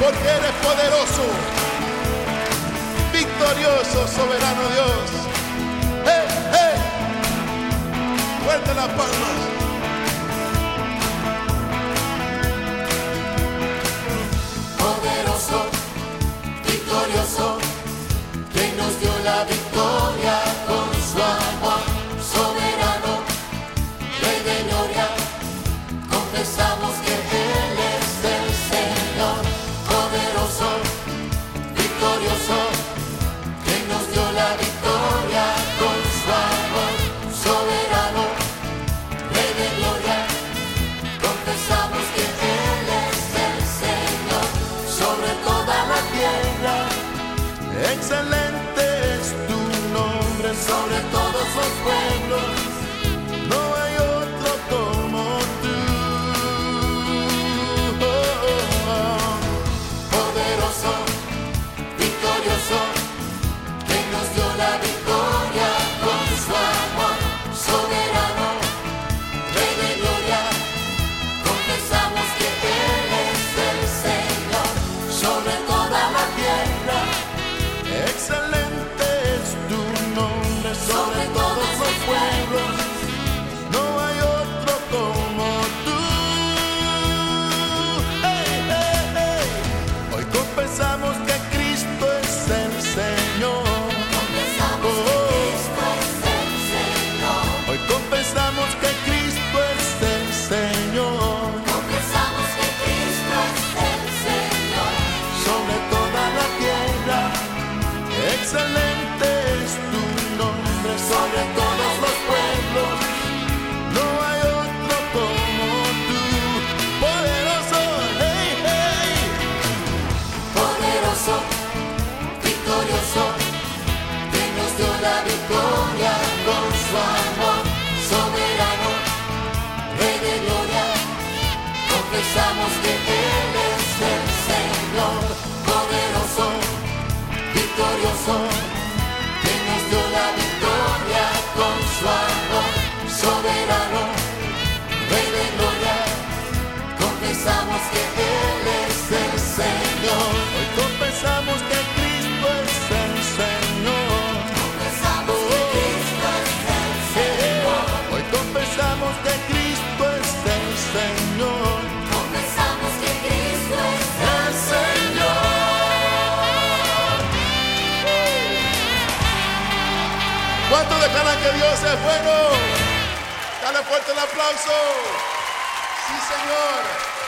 porque eres poderoso, victorioso, soberano Dios. ¡Hey, hey! Fuerte las palmas. confesamos que Él es el Señor, poderoso, victorioso, que nos dio la victoria con su amor, soberano, Rey de gloria. Confesamos que Él es el Señor. que Dios es bueno. Dale fuerte el aplauso. Sí, Señor.